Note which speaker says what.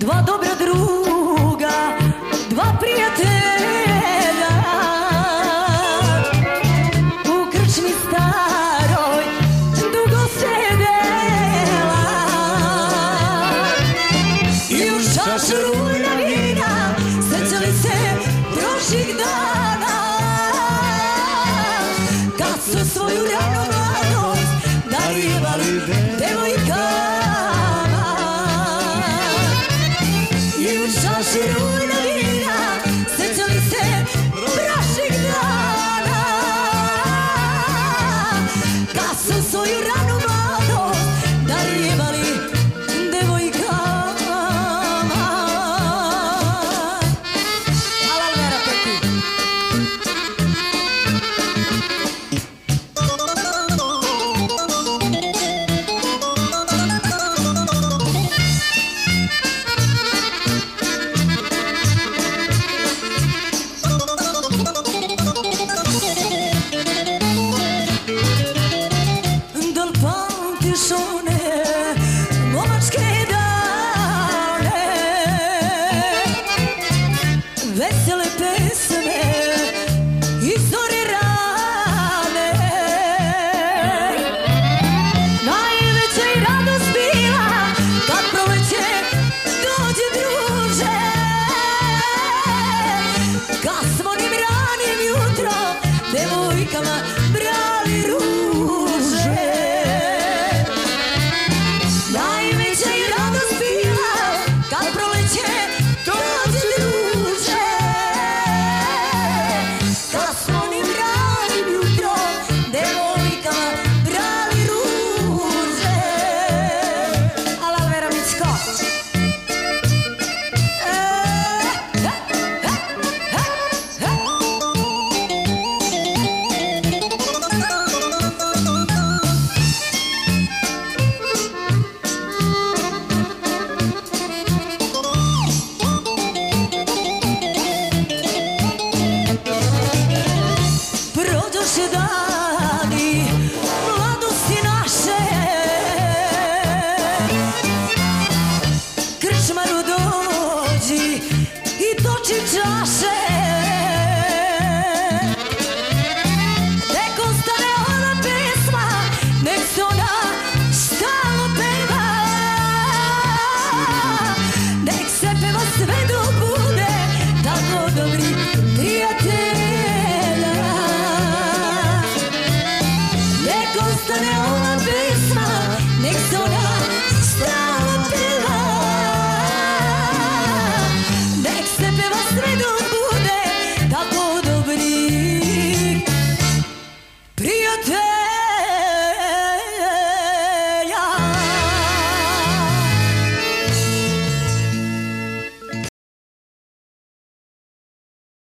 Speaker 1: Два добрых друга. naš rulja vina Sećali se prošlih dana? Kad su svoju rano mladost Darivali devojkama I u čaši rulja tišine momačke dane. Vesele i radost bila kad proleće dođe ranim jutro devojkama to toss it.